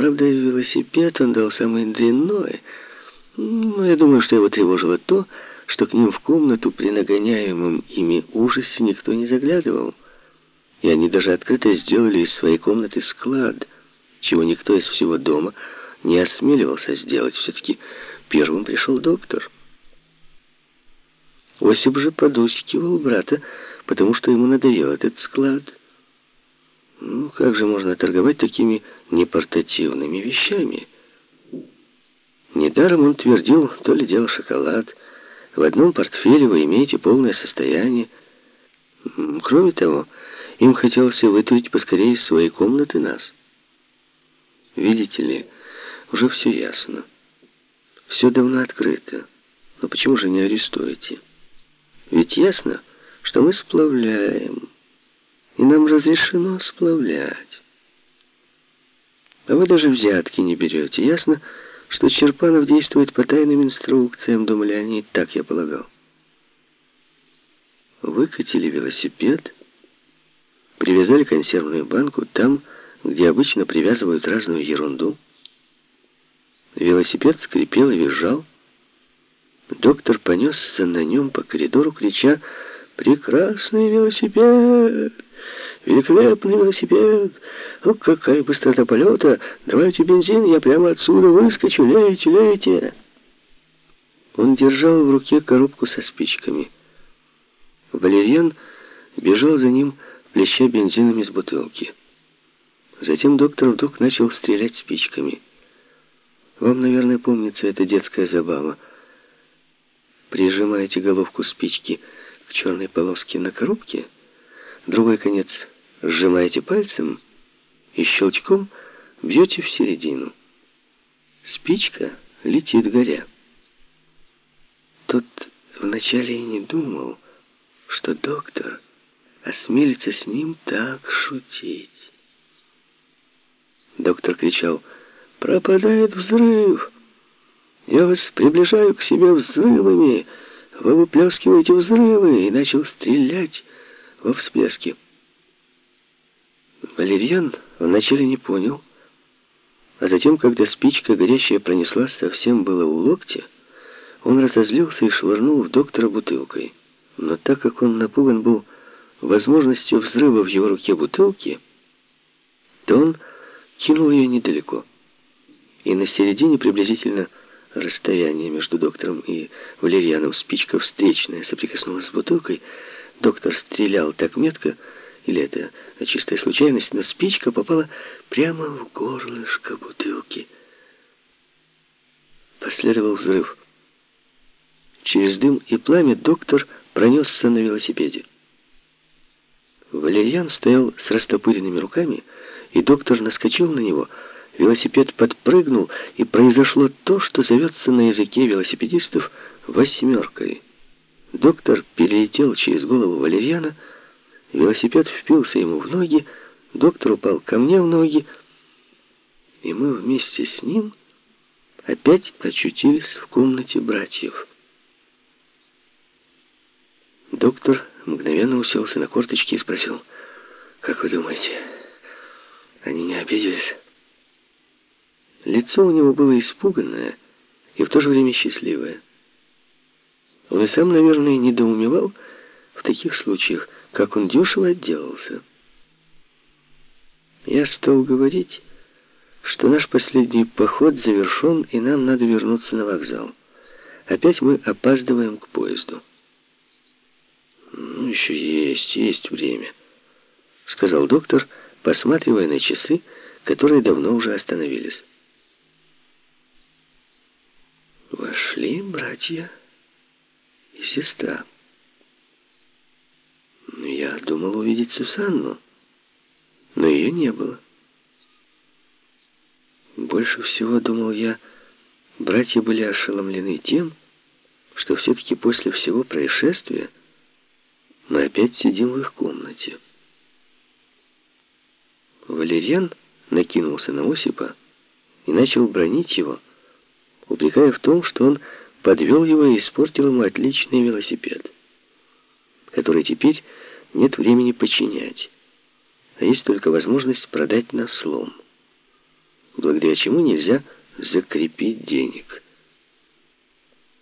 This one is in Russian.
Правда, велосипед он дал самый длинной. Но я думаю, что его тревожило то, что к ним в комнату при нагоняемом ими ужасе никто не заглядывал. И они даже открыто сделали из своей комнаты склад, чего никто из всего дома не осмеливался сделать. Все-таки первым пришел доктор. Осип же подускивал брата, потому что ему надоел этот склад. Ну, как же можно торговать такими непортативными вещами? Недаром он твердил, то ли дело шоколад. В одном портфеле вы имеете полное состояние. Кроме того, им хотелось вытурить поскорее из своей комнаты нас. Видите ли, уже все ясно. Все давно открыто. Но почему же не арестуете? Ведь ясно, что мы сплавляем, и нам разрешено сплавлять. А вы даже взятки не берете. Ясно, что Черпанов действует по тайным инструкциям, думали они, так я полагал. Выкатили велосипед, привязали консервную банку там, где обычно привязывают разную ерунду. Велосипед скрипел и визжал. Доктор понесся на нем по коридору, крича «Прекрасный велосипед! Великолепный велосипед! О, какая быстрота полета! Давайте бензин, я прямо отсюда выскочу! Лейте, лейте!» Он держал в руке коробку со спичками. Валерьян бежал за ним, плеща бензином из бутылки. Затем доктор вдруг начал стрелять спичками. Вам, наверное, помнится эта детская забава. Прижимаете головку спички к черной полоске на коробке, другой конец сжимаете пальцем и щелчком бьете в середину. Спичка летит горя. Тот вначале и не думал, что доктор осмелится с ним так шутить. Доктор кричал «Пропадает взрыв! Я вас приближаю к себе взрывами! Вы выплескиваете взрывы!» и начал стрелять во всплески. Валерьян вначале не понял, а затем, когда спичка горящая пронеслась совсем было у локтя, он разозлился и швырнул в доктора бутылкой. Но так как он напуган был возможностью взрыва в его руке бутылки, то он кинул ее недалеко. И на середине приблизительно расстояния между доктором и Валерьяном спичка встречная соприкоснулась с бутылкой. Доктор стрелял так метко, или это чистая случайность, но спичка попала прямо в горлышко бутылки. Последовал взрыв. Через дым и пламя доктор пронесся на велосипеде. Валерьян стоял с растопыренными руками, и доктор наскочил на него. Велосипед подпрыгнул, и произошло то, что зовется на языке велосипедистов «восьмеркой». Доктор перелетел через голову Валерьяна, велосипед впился ему в ноги, доктор упал ко мне в ноги, и мы вместе с ним опять очутились в комнате братьев. Доктор мгновенно уселся на корточки и спросил, «Как вы думаете, они не обиделись?» Лицо у него было испуганное и в то же время счастливое. Он и сам, наверное, недоумевал в таких случаях, как он дешево отделался. Я стал говорить, что наш последний поход завершен, и нам надо вернуться на вокзал. Опять мы опаздываем к поезду. «Ну, еще есть, есть время», — сказал доктор, посматривая на часы, которые давно уже остановились. Вошли братья и сестра. Я думал увидеть Сусанну, но ее не было. Больше всего, думал я, братья были ошеломлены тем, что все-таки после всего происшествия мы опять сидим в их комнате. Валерьян накинулся на Осипа и начал бронить его, упрекая в том, что он подвел его и испортил ему отличный велосипед, который теперь нет времени починять, а есть только возможность продать на слом. благодаря чему нельзя закрепить денег.